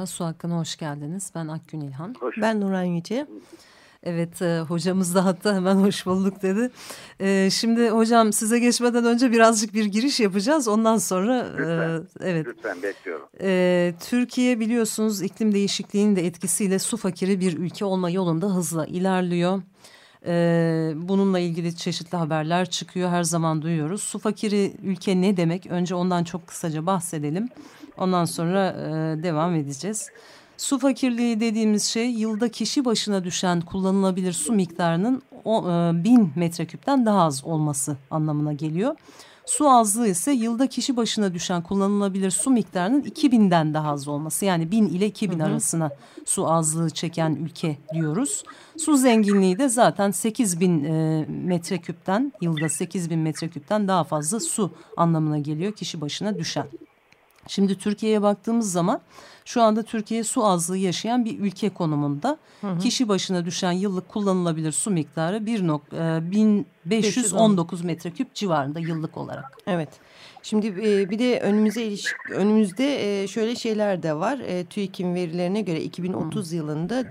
Merhaba, Su Hakkı'na hoş geldiniz. Ben Akgün İlhan. Hoş. Ben Nuran Yüce. Evet, e, hocamız da hatta hemen hoş bulduk dedi. E, şimdi hocam size geçmeden önce birazcık bir giriş yapacağız. Ondan sonra... Lütfen, e, evet. lütfen bekliyorum. E, Türkiye biliyorsunuz iklim değişikliğinin de etkisiyle su fakiri bir ülke olma yolunda hızla ilerliyor. Ee, bununla ilgili çeşitli haberler çıkıyor her zaman duyuyoruz. Su fakiri ülke ne demek? Önce ondan çok kısaca bahsedelim. Ondan sonra e, devam edeceğiz. Su fakirliği dediğimiz şey yılda kişi başına düşen kullanılabilir su miktarının o, e, bin metreküpten daha az olması anlamına geliyor. Su azlığı ise yılda kişi başına düşen kullanılabilir su miktarının 2000'den daha az olması. Yani 1000 ile 2000 hı hı. arasına su azlığı çeken ülke diyoruz. Su zenginliği de zaten 8000 e, metreküpten yılda 8000 metreküpten daha fazla su anlamına geliyor kişi başına düşen. Şimdi Türkiye'ye baktığımız zaman şu anda Türkiye su azlığı yaşayan bir ülke konumunda. Hı hı. Kişi başına düşen yıllık kullanılabilir su miktarı 1 e, 1519 metreküp civarında yıllık olarak. Evet. Şimdi e, bir de önümüze ilişk önümüzde e, şöyle şeyler de var. E, TÜİK'in verilerine göre 2030 hı. yılında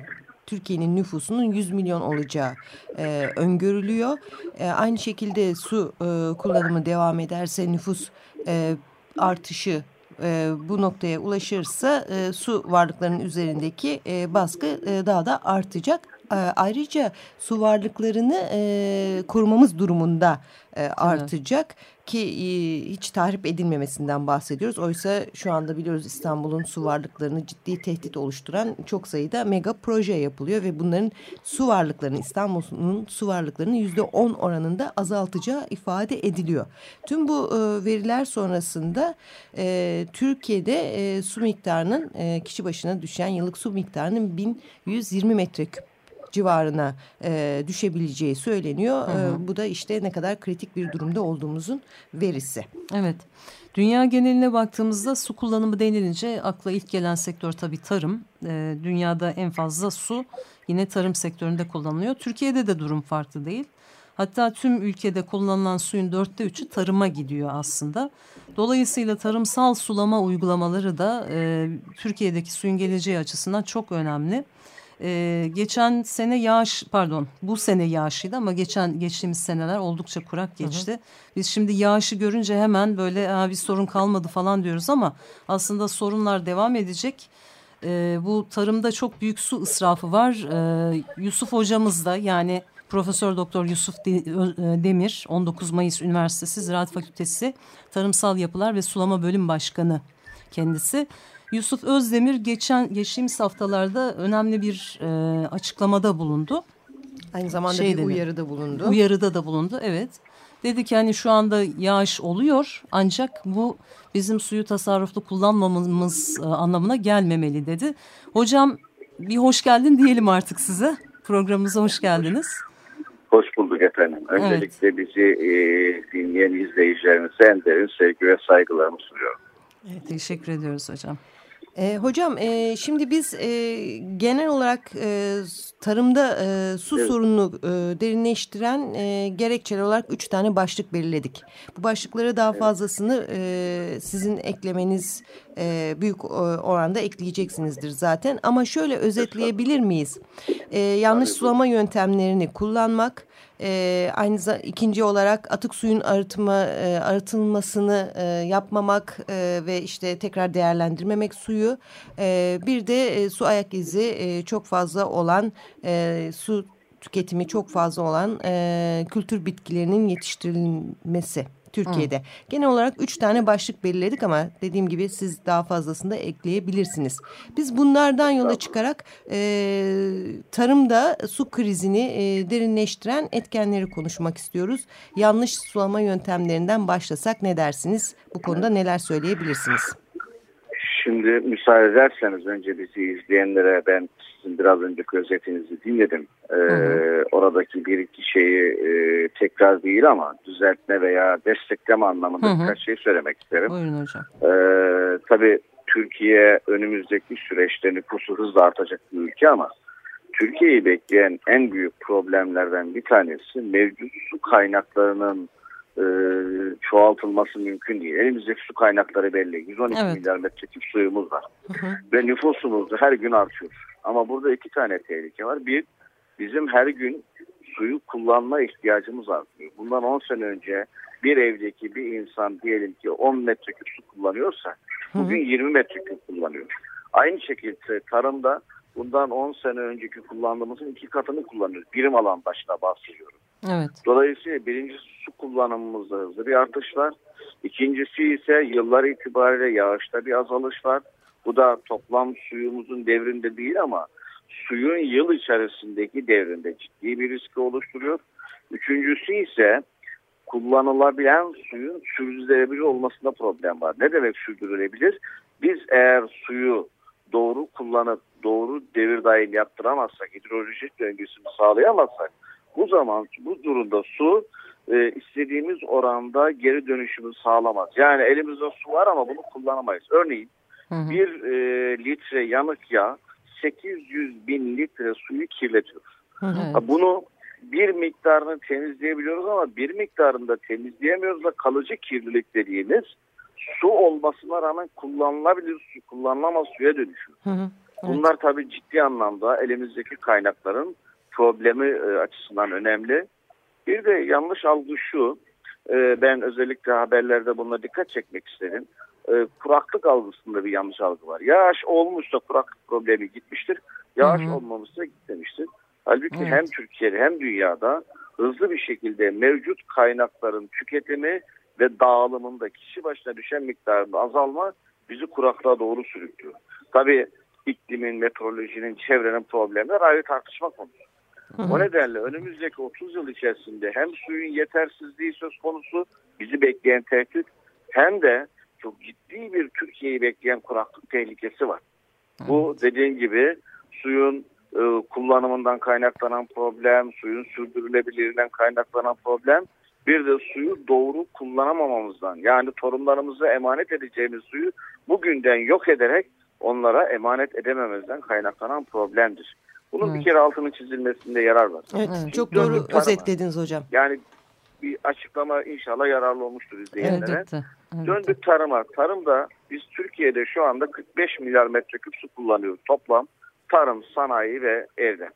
Türkiye'nin nüfusunun 100 milyon olacağı e, öngörülüyor. E, aynı şekilde su e, kullanımı devam ederse nüfus e, artışı e, bu noktaya ulaşırsa e, su varlıklarının üzerindeki e, baskı e, daha da artacak. E, ayrıca su varlıklarını e, korumamız durumunda e, artacak ki e, hiç tahrip edilmemesinden bahsediyoruz. Oysa şu anda biliyoruz İstanbul'un su varlıklarını ciddi tehdit oluşturan çok sayıda mega proje yapılıyor ve bunların su varlıklarını İstanbul'un su varlıklarını yüzde on oranında azaltacağı ifade ediliyor. Tüm bu e, veriler sonrasında e, Türkiye'de e, su miktarının e, kişi başına düşen yıllık su miktarının 1120 metreküp civarına e, düşebileceği söyleniyor. Hı hı. E, bu da işte ne kadar kritik bir durumda olduğumuzun verisi. Evet. Dünya geneline baktığımızda su kullanımı denilince akla ilk gelen sektör tabii tarım. E, dünyada en fazla su yine tarım sektöründe kullanılıyor. Türkiye'de de durum farklı değil. Hatta tüm ülkede kullanılan suyun dörtte üçü tarıma gidiyor aslında. Dolayısıyla tarımsal sulama uygulamaları da e, Türkiye'deki suyun geleceği açısından çok önemli. Ee, geçen sene yağış pardon bu sene yağışıydı ama geçen geçtiğimiz seneler oldukça kurak geçti. Hı hı. Biz şimdi yağışı görünce hemen böyle bir sorun kalmadı falan diyoruz ama aslında sorunlar devam edecek. Ee, bu tarımda çok büyük su ısrafı var. Ee, Yusuf hocamız da yani Profesör Doktor Yusuf e, Demir 19 Mayıs Üniversitesi Ziraat Fakültesi Tarımsal Yapılar ve Sulama Bölüm Başkanı kendisi. Yusuf Özdemir geçen geçtiğimiz haftalarda önemli bir e, açıklamada bulundu. Aynı zamanda şey bir dedi, uyarıda bulundu. Uyarıda da bulundu evet. Dedi ki hani şu anda yağış oluyor ancak bu bizim suyu tasarruflu kullanmamamız e, anlamına gelmemeli dedi. Hocam bir hoş geldin diyelim artık size. Programımıza hoş geldiniz. Hoş bulduk efendim. Öncelikle evet. bizi e, dinleyen izleyicilerimize en derin sevgi ve saygılarımı sunuyorum. Evet, teşekkür ediyoruz hocam. E, hocam e, şimdi biz e, genel olarak e, tarımda e, su evet. sorununu e, derinleştiren e, gerekçeler olarak üç tane başlık belirledik. Bu başlıklara daha fazlasını e, sizin eklemeniz e, büyük oranda ekleyeceksinizdir zaten. Ama şöyle özetleyebilir miyiz? E, yanlış sulama yöntemlerini kullanmak, e, aynı zamanda ikinci olarak atık suyun arıtma e, arıtılmasını e, yapmamak e, ve işte tekrar değerlendirmemek suyu. E, bir de e, su ayak izi e, çok fazla olan e, su tüketimi çok fazla olan e, kültür bitkilerinin yetiştirilmesi Türkiye'de. Hı. Genel olarak üç tane başlık belirledik ama dediğim gibi siz daha fazlasını da ekleyebilirsiniz. Biz bunlardan yola çıkarak e, tarımda su krizini e, derinleştiren etkenleri konuşmak istiyoruz. Yanlış sulama yöntemlerinden başlasak ne dersiniz? Bu konuda neler söyleyebilirsiniz? Şimdi müsaade ederseniz önce bizi izleyenlere ben sizin biraz önceki özetinizi dinledim. Ee, Oradaki bir iki şeyi e, tekrar değil ama düzeltme veya destekleme anlamında hı birkaç şey söylemek isterim. Buyurun hocam. Ee, tabii Türkiye önümüzdeki süreçte nüfusu hızla artacak bir ülke ama Türkiye'yi bekleyen en büyük problemlerden bir tanesi mevcut su kaynaklarının e, çoğaltılması mümkün değil. Elimizdeki su kaynakları belli. 112 evet. milyar metreküp suyumuz var. Hı hı. Ve nüfusumuz her gün artıyor. Ama burada iki tane tehlike var. Bir, bizim her gün suyu kullanma ihtiyacımız artıyor. Bundan 10 sene önce bir evdeki bir insan diyelim ki 10 metreküp su kullanıyorsa bugün 20 metreküp kullanıyor. Aynı şekilde tarımda bundan 10 sene önceki kullandığımızın iki katını kullanıyoruz. Birim alan başına bahsediyorum. Evet. Dolayısıyla birincisi su kullanımımızda hızlı bir artış var. İkincisi ise yıllar itibariyle yağışta bir azalış var. Bu da toplam suyumuzun devrinde değil ama suyun yıl içerisindeki devrinde ciddi bir riski oluşturuyor. Üçüncüsü ise kullanılabilen suyun sürdürülebilir olmasında problem var. Ne demek sürdürülebilir? Biz eğer suyu doğru kullanıp doğru devir dahil yaptıramazsak, hidrolojik döngüsünü sağlayamazsak bu zaman bu durumda su e, istediğimiz oranda geri dönüşümü sağlamaz. Yani elimizde su var ama bunu kullanamayız. Örneğin hı hı. bir e, litre yanık yağ 800 bin litre suyu kirletiyor. Hı hı. Bunu bir miktarını temizleyebiliyoruz ama bir miktarını da temizleyemiyoruz da kalıcı kirlilik dediğimiz su olmasına rağmen kullanılabilir su, kullanılamaz suya dönüşüyor. Hı hı. Evet. Bunlar tabii ciddi anlamda elimizdeki kaynakların problemi e, açısından önemli. Bir de yanlış algı şu, e, ben özellikle haberlerde buna dikkat çekmek istedim. E, kuraklık algısında bir yanlış algı var. Yağış olmuşsa kuraklık problemi gitmiştir, yağış hı hı. olmamışsa gitmemiştir. Halbuki evet. hem Türkiye'de hem dünyada hızlı bir şekilde mevcut kaynakların tüketimi ve dağılımında kişi başına düşen miktarında azalma bizi kuraklığa doğru sürüklüyor. Tabii iklimin, meteorolojinin, çevrenin problemler ayrı tartışma konusu. O nedenle önümüzdeki 30 yıl içerisinde hem suyun yetersizliği söz konusu bizi bekleyen tehdit hem de çok ciddi bir Türkiye'yi bekleyen kuraklık tehlikesi var. Bu dediğin gibi suyun e, kullanımından kaynaklanan problem, suyun sürdürülebilirliğinden kaynaklanan problem, bir de suyu doğru kullanamamamızdan yani torunlarımıza emanet edeceğimiz suyu bugünden yok ederek onlara emanet edememezden kaynaklanan problemdir. Bunun evet. bir kere altının çizilmesinde yarar var. Evet, Şimdi çok doğru özetlediniz hocam. Yani bir açıklama inşallah yararlı olmuştur izleyenlere. Evet. Döndük tarıma. Tarımda biz Türkiye'de şu anda 45 milyar metreküp su kullanıyoruz toplam. Tarım, sanayi ve evden.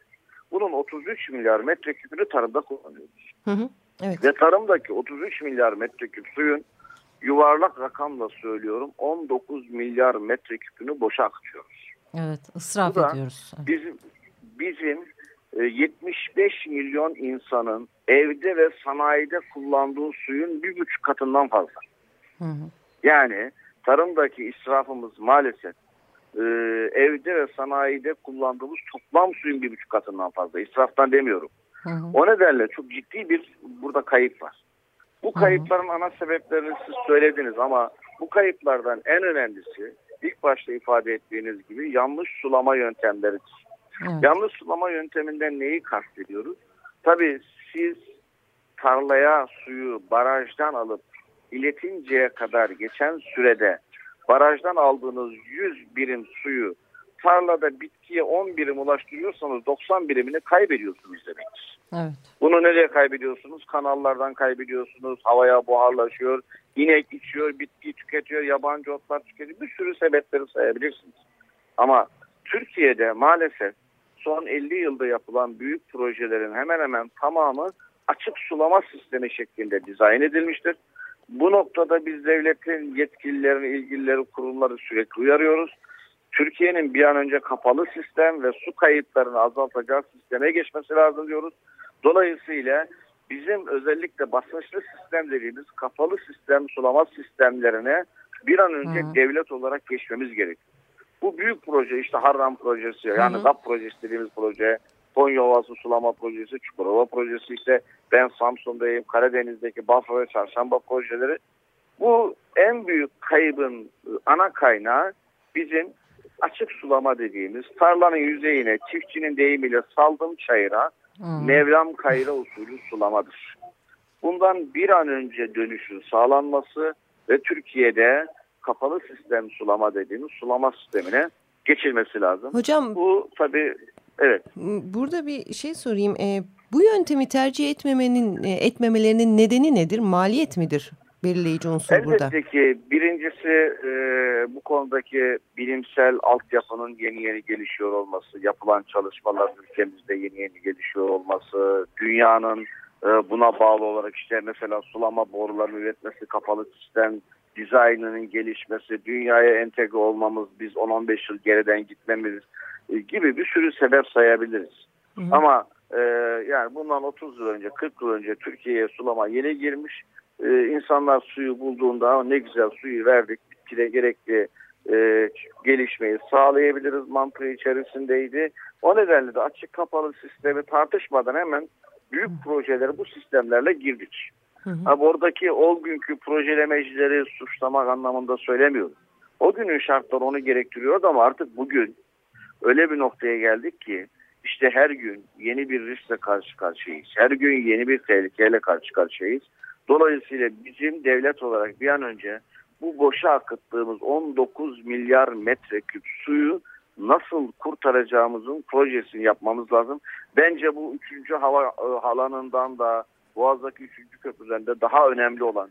Bunun 33 milyar metreküpünü tarımda kullanıyoruz. Hı hı, evet. Ve tarımdaki 33 milyar metreküp suyun yuvarlak rakamla söylüyorum 19 milyar metreküpünü boşa akıtıyoruz. Evet ısraf ediyoruz. Bizim, bizim 75 e, milyon insanın evde ve sanayide kullandığı suyun bir buçuk katından fazla. Hı hı. Yani tarımdaki israfımız maalesef e, evde ve sanayide kullandığımız toplam suyun bir buçuk katından fazla. İsraftan demiyorum. Hı hı. O nedenle çok ciddi bir burada kayıp var. Bu kayıpların ana sebeplerini siz söylediniz ama bu kayıplardan en önemlisi ilk başta ifade ettiğiniz gibi yanlış sulama yöntemleridir. Evet. Yanlış sulama yönteminden neyi kastediyoruz? Tabii siz tarlaya suyu barajdan alıp iletinceye kadar geçen sürede barajdan aldığınız 100 birim suyu tarlada bitkiye 10 birim ulaştırıyorsanız 90 birimini kaybediyorsunuz demektir. Evet. Bunu nereye kaybediyorsunuz? Kanallardan kaybediyorsunuz, havaya buharlaşıyor, inek içiyor, bitki tüketiyor, yabancı otlar tüketiyor. Bir sürü sebepleri sayabilirsiniz. Ama Türkiye'de maalesef son 50 yılda yapılan büyük projelerin hemen hemen tamamı açık sulama sistemi şeklinde dizayn edilmiştir. Bu noktada biz devletin yetkililerini, ilgilileri, kurumları sürekli uyarıyoruz. Türkiye'nin bir an önce kapalı sistem ve su kayıtlarını azaltacağı sisteme geçmesi lazım diyoruz. Dolayısıyla bizim özellikle basınçlı sistem dediğimiz kapalı sistem sulama sistemlerine bir an önce Hı. devlet olarak geçmemiz gerekiyor. Bu büyük proje işte Harran projesi yani. DAP projesi dediğimiz proje, Konya Ovası sulama projesi, Çukurova projesi işte ben Samsun'dayım, Karadeniz'deki Bafra ve Çarşamba projeleri. Bu en büyük kaybın ana kaynağı bizim açık sulama dediğimiz tarlanın yüzeyine çiftçinin deyimiyle saldım çayıra hmm. Mevlam kayra usulü sulamadır. Bundan bir an önce dönüşün sağlanması ve Türkiye'de kapalı sistem sulama dediğimiz sulama sistemine geçilmesi lazım. Hocam bu tabii evet. Burada bir şey sorayım. E, bu yöntemi tercih etmemenin e, etmemelerinin nedeni nedir? Maliyet midir? belirleyici unsur Elbette burada? Elbette ki birincisi e, bu konudaki bilimsel altyapının yeni yeni gelişiyor olması, yapılan çalışmalar ülkemizde yeni yeni gelişiyor olması, dünyanın e, buna bağlı olarak işte mesela sulama borularını üretmesi, kapalı sistem dizaynının gelişmesi, dünyaya entegre olmamız, biz 10-15 yıl geriden gitmemiz e, gibi bir sürü sebep sayabiliriz. Hı hı. Ama e, yani bundan 30 yıl önce, 40 yıl önce Türkiye'ye sulama yeni girmiş e, insanlar suyu bulduğunda ne güzel suyu verdik bitkide gerekli e, gelişmeyi sağlayabiliriz mantığı içerisindeydi. O nedenle de açık kapalı sistemi tartışmadan hemen büyük projelere bu sistemlerle girdik. Hı hı. Ha, oradaki o günkü projelemecileri suçlamak anlamında söylemiyorum. O günün şartları onu gerektiriyordu ama artık bugün öyle bir noktaya geldik ki işte her gün yeni bir riskle karşı karşıyayız. Her gün yeni bir tehlikeyle karşı karşıyayız. Dolayısıyla bizim devlet olarak bir an önce bu boşa akıttığımız 19 milyar metreküp suyu nasıl kurtaracağımızın projesini yapmamız lazım. Bence bu 3. hava e, halanından da Boğaz'daki 3. köprüden de daha önemli olan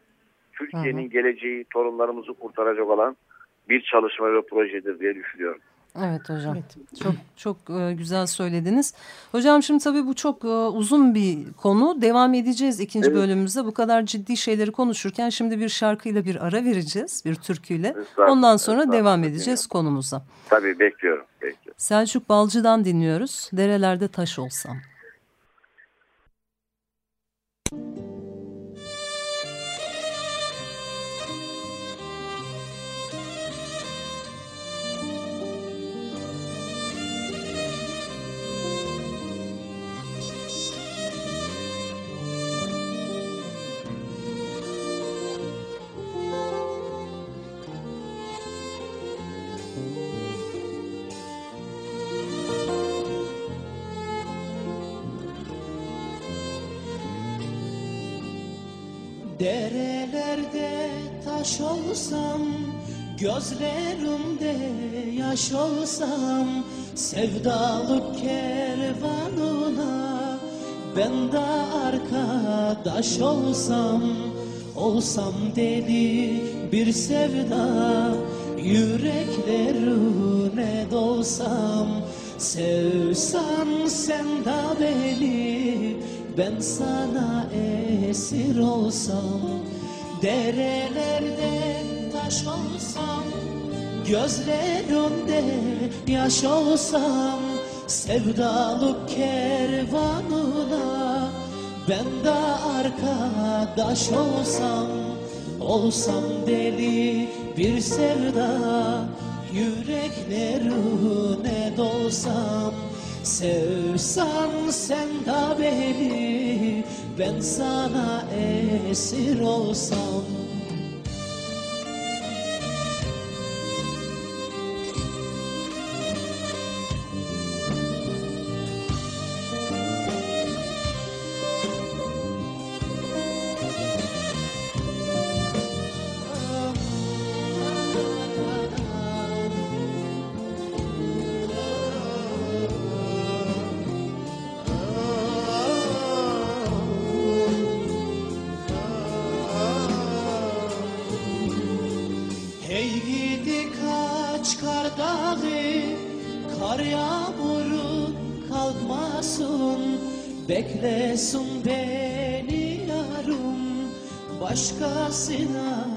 Türkiye'nin geleceği torunlarımızı kurtaracak olan bir çalışma ve projedir diye düşünüyorum. Evet hocam. Evet. Çok çok e, güzel söylediniz. Hocam şimdi tabii bu çok e, uzun bir konu. Devam edeceğiz ikinci evet. bölümümüzde. Bu kadar ciddi şeyleri konuşurken şimdi bir şarkıyla bir ara vereceğiz. Bir türküyle. Ondan sonra devam edeceğiz konumuza. Tabii bekliyorum. bekliyorum. Selçuk Balcı'dan dinliyoruz. Derelerde taş olsam. you Derelerde taş olsam Gözlerimde yaş olsam Sevdalık kervanına Ben de arkadaş olsam Olsam deli bir sevda Yüreklerine dolsam Sevsan sen de beni Ben sana esir olsam Derelerde taş olsam Gözlerimde yaş olsam Sevdalık kervanına Ben de arkadaş olsam Olsam deli bir sevda Yüreklerine dolsam Sevsan sen de beni Ben sana esir olsam Beklesin beni yarım Başkasına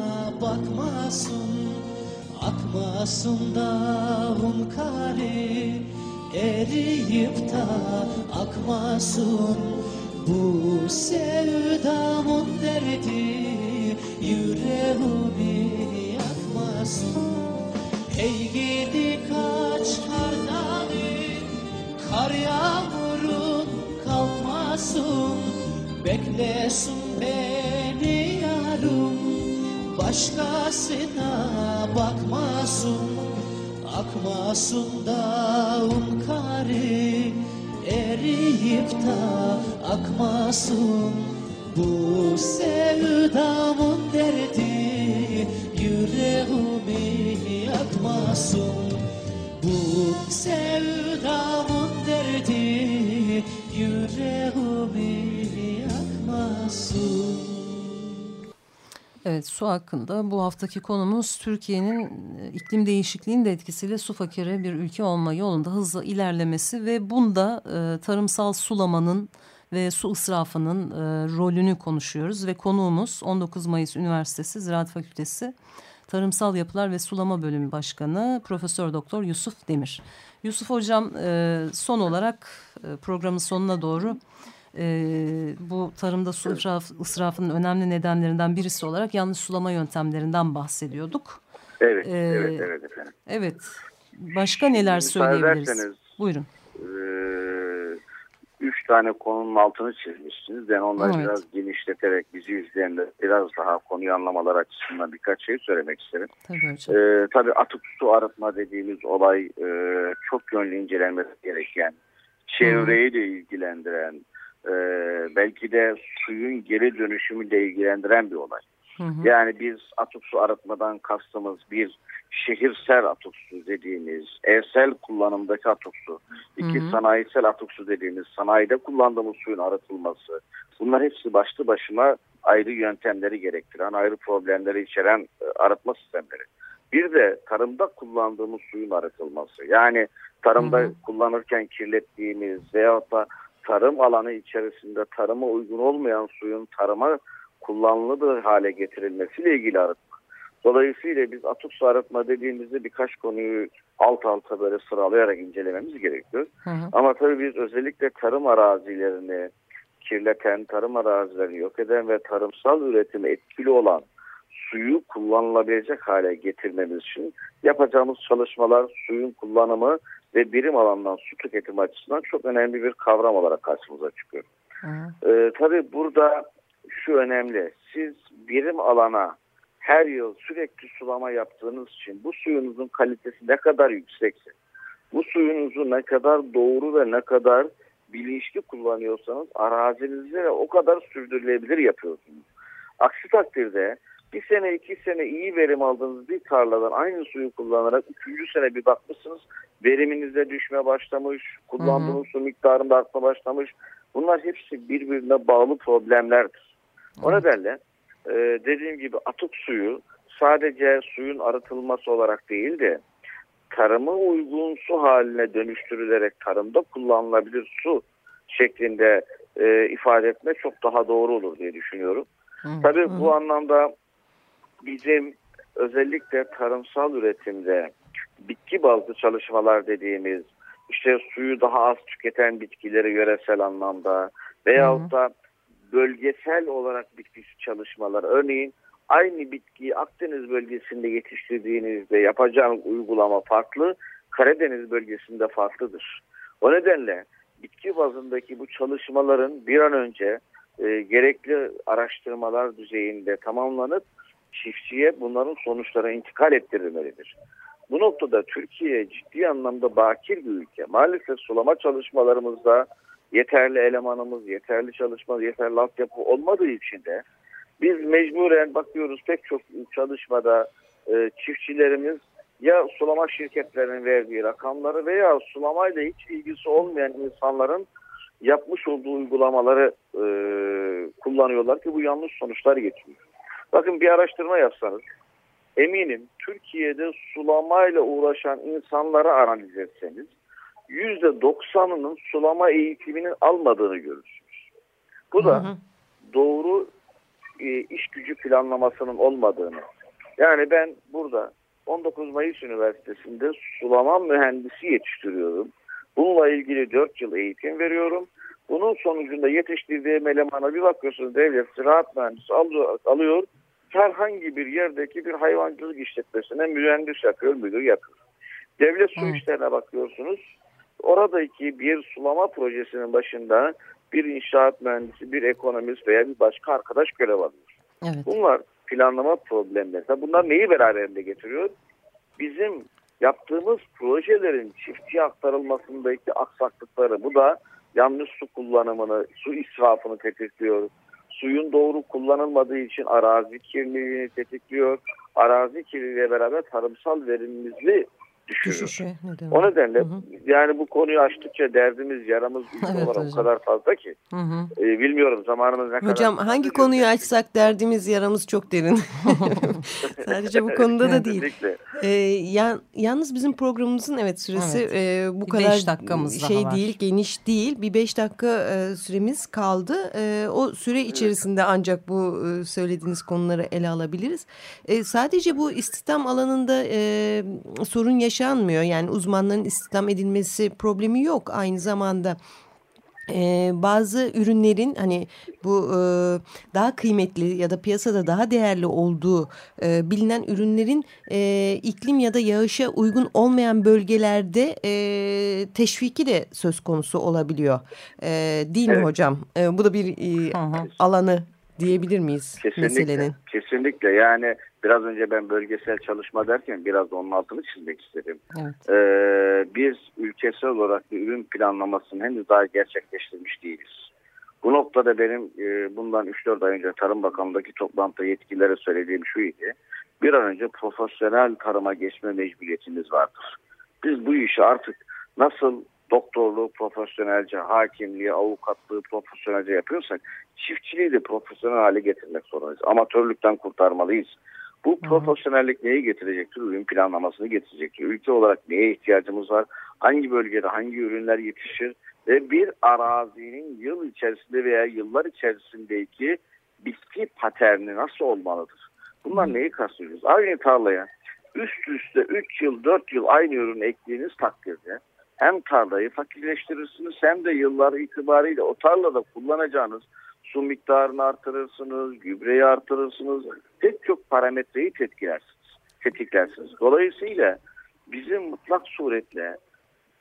bakmasın. Akmasın dağın kari Eriyip de akmasın. Bu sevdamın derdi yüreğimi yakmasın Ey gidi kaç kardalı kar yağmurun kalmasın. Beklesin beni yarım başkasına bakmasın. Akmasın dağın karı eriyip da akmasın. Bu sevdamın derdi yüreğimi yakmasın Bu sevdamın derdi yüreğimi yakmasın Evet su hakkında bu haftaki konumuz Türkiye'nin e, iklim değişikliğinin de etkisiyle su fakiri bir ülke olma yolunda hızla ilerlemesi ve bunda e, tarımsal sulamanın ve su ısrafının e, rolünü konuşuyoruz. Ve konuğumuz 19 Mayıs Üniversitesi Ziraat Fakültesi Tarımsal Yapılar ve Sulama Bölümü Başkanı Profesör Doktor Yusuf Demir. Yusuf Hocam e, son olarak e, programın sonuna doğru e, bu tarımda su israf, ısrafının önemli nedenlerinden birisi olarak yanlış sulama yöntemlerinden bahsediyorduk. Evet, Ee, evet, evet efendim. Evet. Başka neler söyleyebiliriz? Buyurun. Ee, üç tane konunun altını çizmişsiniz. Ben onları Evet. biraz genişleterek bizi izleyenler biraz daha konuyu anlamalar açısından birkaç şey söylemek isterim. Tabii hocam. Ee, tabii atık su arıtma dediğimiz olay e, çok yönlü incelenmesi gereken, çevreyi de ilgilendiren, e, belki de suyun geri dönüşümüyle ilgilendiren bir olay. Hı hı. Yani biz atık su arıtmadan kastımız bir şehirsel atık su dediğimiz, evsel kullanımdaki atık su, iki Hı hı. sanayisel atık su dediğimiz sanayide kullandığımız suyun arıtılması. Bunlar hepsi başlı başına ayrı yöntemleri gerektiren, ayrı problemleri içeren e, arıtma sistemleri. Bir de tarımda kullandığımız suyun arıtılması. Yani tarımda Hı hı. kullanırken kirlettiğimiz veyahut da tarım alanı içerisinde tarıma uygun olmayan suyun tarıma kullanılır hale getirilmesiyle ilgili arıtma. Dolayısıyla biz atık su arıtma dediğimizde birkaç konuyu alt alta böyle sıralayarak incelememiz gerekiyor. Hı hı. Ama tabii biz özellikle tarım arazilerini kirleten, tarım arazilerini yok eden ve tarımsal üretime etkili olan suyu kullanılabilecek hale getirmemiz için yapacağımız çalışmalar suyun kullanımı ve birim alandan su tüketimi açısından çok önemli bir kavram olarak karşımıza çıkıyor. Hı. Ee, tabii burada şu önemli. Siz birim alana her yıl sürekli sulama yaptığınız için bu suyunuzun kalitesi ne kadar yüksekse, bu suyunuzu ne kadar doğru ve ne kadar bilinçli kullanıyorsanız arazinizde de o kadar sürdürülebilir yapıyorsunuz. Aksi takdirde bir sene iki sene iyi verim aldığınız bir tarladan aynı suyu kullanarak üçüncü sene bir bakmışsınız veriminizde düşme başlamış, kullandığınız su miktarında artma başlamış. Bunlar hepsi birbirine bağlı problemlerdir. O Evet. nedenle e, dediğim gibi atık suyu sadece suyun arıtılması olarak değil de tarıma uygun su haline dönüştürülerek tarımda kullanılabilir su şeklinde e, ifade etme çok daha doğru olur diye düşünüyorum. Hı. Tabii Hı bu anlamda bizim özellikle tarımsal üretimde bitki bazlı çalışmalar dediğimiz işte suyu daha az tüketen bitkileri yöresel anlamda veyahut da bölgesel olarak bitkisi çalışmalar. Örneğin aynı bitkiyi Akdeniz bölgesinde yetiştirdiğinizde yapacağınız uygulama farklı, Karadeniz bölgesinde farklıdır. O nedenle bitki bazındaki bu çalışmaların bir an önce e, gerekli araştırmalar düzeyinde tamamlanıp çiftçiye bunların sonuçları intikal ettirilmelidir. Bu noktada Türkiye ciddi anlamda bakir bir ülke. Maalesef sulama çalışmalarımızda yeterli elemanımız, yeterli çalışma, yeterli altyapı olmadığı için de biz mecburen bakıyoruz pek çok çalışmada e, çiftçilerimiz ya sulama şirketlerinin verdiği rakamları veya sulamayla hiç ilgisi olmayan insanların yapmış olduğu uygulamaları e, kullanıyorlar ki bu yanlış sonuçlar getiriyor. Bakın bir araştırma yapsanız eminim Türkiye'de sulamayla uğraşan insanları analiz etseniz %90'ının sulama eğitimini almadığını görürsünüz. Bu da Hı hı. doğru e, iş gücü planlamasının olmadığını. Yani ben burada 19 Mayıs Üniversitesi'nde sulama mühendisi yetiştiriyorum. Bununla ilgili 4 yıl eğitim veriyorum. Bunun sonucunda yetiştirdiğim elemana bir bakıyorsunuz devlet ziraat mühendisi alıyor, alıyor herhangi bir yerdeki bir hayvancılık işletmesine mühendis yapıyor, müdür yapıyor. Devlet su işlerine bakıyorsunuz. Oradaki bir sulama projesinin başında bir inşaat mühendisi, bir ekonomist veya bir başka arkadaş görev alıyor. Evet. Bunlar planlama problemleri. Tabii Bunlar neyi beraberinde getiriyor? Bizim yaptığımız projelerin çiftçiye aktarılmasındaki aksaklıkları. Bu da yanlış su kullanımını, su israfını tetikliyor. Suyun doğru kullanılmadığı için arazi kirliliğini tetikliyor. Arazi kirliliğiyle beraber tarımsal verimliliği düşürüyor. Düşüşe neden O nedenle Hı hı. yani bu konuyu açtıkça derdimiz, yaramız Evet olarak hocam. o kadar fazla ki. Hı hı. e, bilmiyorum zamanımız ne kadar. Hocam hangi konuyu açsak derdimiz yaramız çok derin. Sadece bu konuda da değil. Ee, yan- yalnız bizim programımızın evet süresi Evet. e, bu Bir kadar beş dakikamız daha şey var. değil, geniş değil. Bir beş dakika e, süremiz kaldı. E, o süre içerisinde ancak bu e, söylediğiniz konuları ele alabiliriz. E, sadece bu istihdam alanında e, sorun yaşanmıyor. Yani uzmanların istihdam edilmesi problemi yok. Aynı zamanda ee, bazı ürünlerin hani bu e, daha kıymetli ya da piyasada daha değerli olduğu e, bilinen ürünlerin e, iklim ya da yağışa uygun olmayan bölgelerde e, teşviki de söz konusu olabiliyor. E, değil mi Evet. hocam? E, bu da bir e, Hı hı. alanı diyebilir miyiz Kesinlikle. meselenin? Kesinlikle. Yani biraz önce ben bölgesel çalışma derken biraz da onun altını çizmek istedim. Evet. Ee, biz ülkesel olarak bir ürün planlamasını henüz daha gerçekleştirmiş değiliz. Bu noktada benim e, bundan 3-4 ay önce Tarım Bakanlığı'ndaki toplantıda yetkililere söylediğim şu idi. Bir an önce profesyonel tarıma geçme mecburiyetimiz vardır. Biz bu işi artık nasıl doktorluğu profesyonelce, hakimliği, avukatlığı profesyonelce yapıyorsak çiftçiliği de profesyonel hale getirmek zorundayız. Amatörlükten kurtarmalıyız. Bu profesyonellik neyi getirecektir? Ürün planlamasını getirecektir. Ülke olarak neye ihtiyacımız var? Hangi bölgede hangi ürünler yetişir? Ve bir arazinin yıl içerisinde veya yıllar içerisindeki bitki paterni nasıl olmalıdır? Bunlar neyi kastediyoruz? Aynı tarlaya üst üste 3 yıl 4 yıl aynı ürün ektiğiniz takdirde hem tarlayı fakirleştirirsiniz hem de yıllar itibariyle o tarlada kullanacağınız su miktarını artırırsınız, gübreyi artırırsınız. Pek çok parametreyi tetiklersiniz. tetiklersiniz. Dolayısıyla bizim mutlak suretle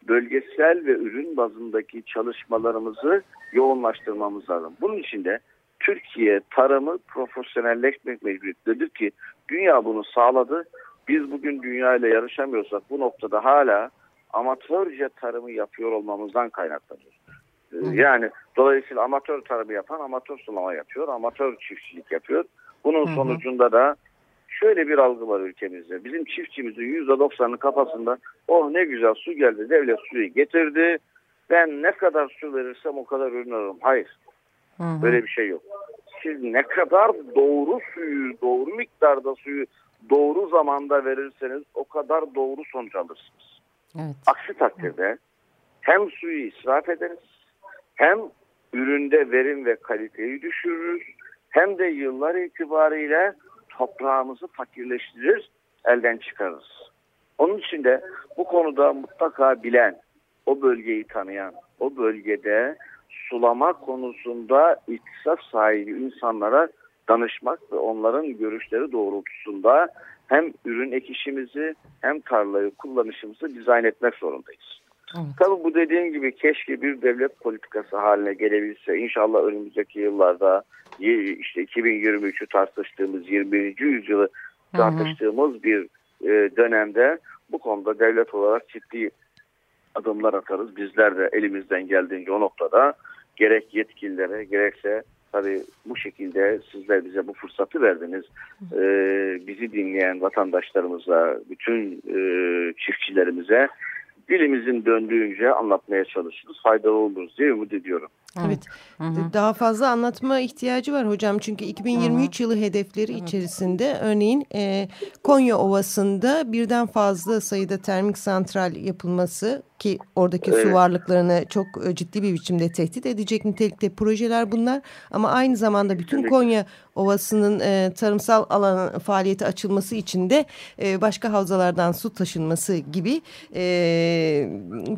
bölgesel ve ürün bazındaki çalışmalarımızı yoğunlaştırmamız lazım. Bunun için de Türkiye tarımı profesyonelleşmek mecburiyetindedir ki dünya bunu sağladı. Biz bugün dünya ile yarışamıyorsak bu noktada hala amatörce tarımı yapıyor olmamızdan kaynaklanıyor. Yani dolayısıyla amatör tarımı yapan amatör sulama yapıyor, amatör çiftçilik yapıyor. Bunun hı. sonucunda da şöyle bir algı var ülkemizde. Bizim çiftçimizin %90'ının kafasında oh ne güzel su geldi, devlet suyu getirdi. Ben ne kadar su verirsem o kadar ürün alırım. Hayır, Hı hı. böyle bir şey yok. Siz ne kadar doğru suyu, doğru miktarda suyu doğru zamanda verirseniz o kadar doğru sonuç alırsınız. Evet. Aksi takdirde hem suyu israf ederiz hem üründe verim ve kaliteyi düşürürüz hem de yıllar itibariyle toprağımızı fakirleştirir, elden çıkarırız. Onun için de bu konuda mutlaka bilen, o bölgeyi tanıyan, o bölgede sulama konusunda iktisat sahibi insanlara danışmak ve onların görüşleri doğrultusunda hem ürün ekişimizi hem tarlayı kullanışımızı dizayn etmek zorundayız. Evet. Tabii bu dediğim gibi keşke bir devlet politikası haline gelebilse. İnşallah önümüzdeki yıllarda işte 2023'ü tartıştığımız 21. yüzyılı tartıştığımız bir e, dönemde bu konuda devlet olarak ciddi adımlar atarız. Bizler de elimizden geldiğince o noktada gerek yetkililere gerekse tabii bu şekilde sizler bize bu fırsatı verdiniz. Ee, bizi dinleyen vatandaşlarımıza, bütün e, çiftçilerimize dilimizin döndüğünce anlatmaya çalışırız. Faydalı oluruz diye ümit ediyorum. Evet. Hı hı. Daha fazla anlatma ihtiyacı var hocam. Çünkü 2023 yılı hedefleri içerisinde örneğin e, Konya Ovası'nda birden fazla sayıda termik santral yapılması ki oradaki Evet. su varlıklarını çok e, ciddi bir biçimde tehdit edecek nitelikte projeler bunlar. Ama aynı zamanda bütün. Konya Ovası'nın e, tarımsal alan faaliyeti açılması için de e, başka havzalardan su taşınması gibi e,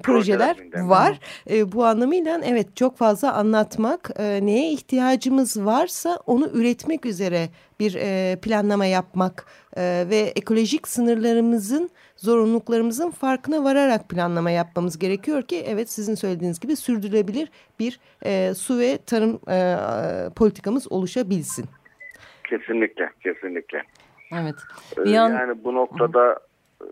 projeler var. E, bu anlamıyla evet çok fazla anlatmak, e, neye ihtiyacımız varsa onu üretmek üzere bir e, planlama yapmak e, ve ekolojik sınırlarımızın, zorunluluklarımızın farkına vararak planlama yapmamız gerekiyor ki evet sizin söylediğiniz gibi sürdürülebilir bir e, su ve tarım e, politikamız oluşabilsin. Kesinlikle, kesinlikle. Evet. Ee, Bir an Yani bu noktada e,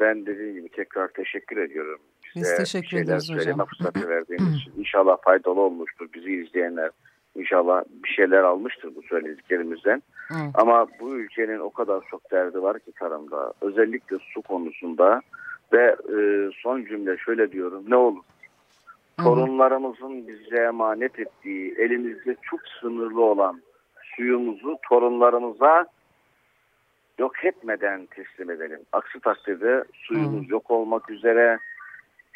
ben dediğim gibi tekrar teşekkür ediyorum. Biz Bize teşekkür şeyler ederiz hocam. söyleme fırsatı verdiğiniz için. İnşallah faydalı olmuştur bizi izleyenler. İnşallah bir şeyler almıştır bu söylediklerimizden. Hı. Ama bu ülkenin o kadar çok derdi var ki tarımda. Özellikle su konusunda ve e, son cümle şöyle diyorum. Ne olur torunlarımızın bize emanet ettiği elimizde çok sınırlı olan suyumuzu torunlarımıza yok etmeden teslim edelim. Aksi takdirde suyumuz yok olmak üzere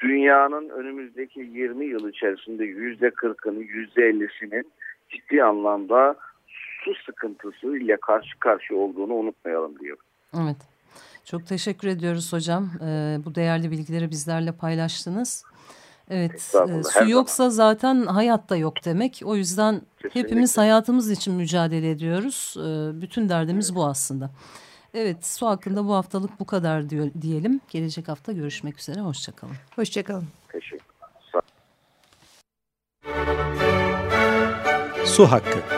dünyanın önümüzdeki 20 yıl içerisinde yüzde 40'ını yüzde 50'sinin ciddi anlamda su sıkıntısı ile karşı karşıya olduğunu unutmayalım diyor. Evet. Çok teşekkür ediyoruz hocam. Ee, bu değerli bilgileri bizlerle paylaştınız. Evet, e, su yoksa zaten hayatta yok demek. O yüzden Kesinlikle. hepimiz hayatımız için mücadele ediyoruz. Ee, bütün derdimiz bu aslında. Evet, su hakkında bu haftalık bu kadar diyor, diyelim. Gelecek hafta görüşmek üzere. Hoşçakalın. Hoşçakalın. Teşekkür Su hakkı.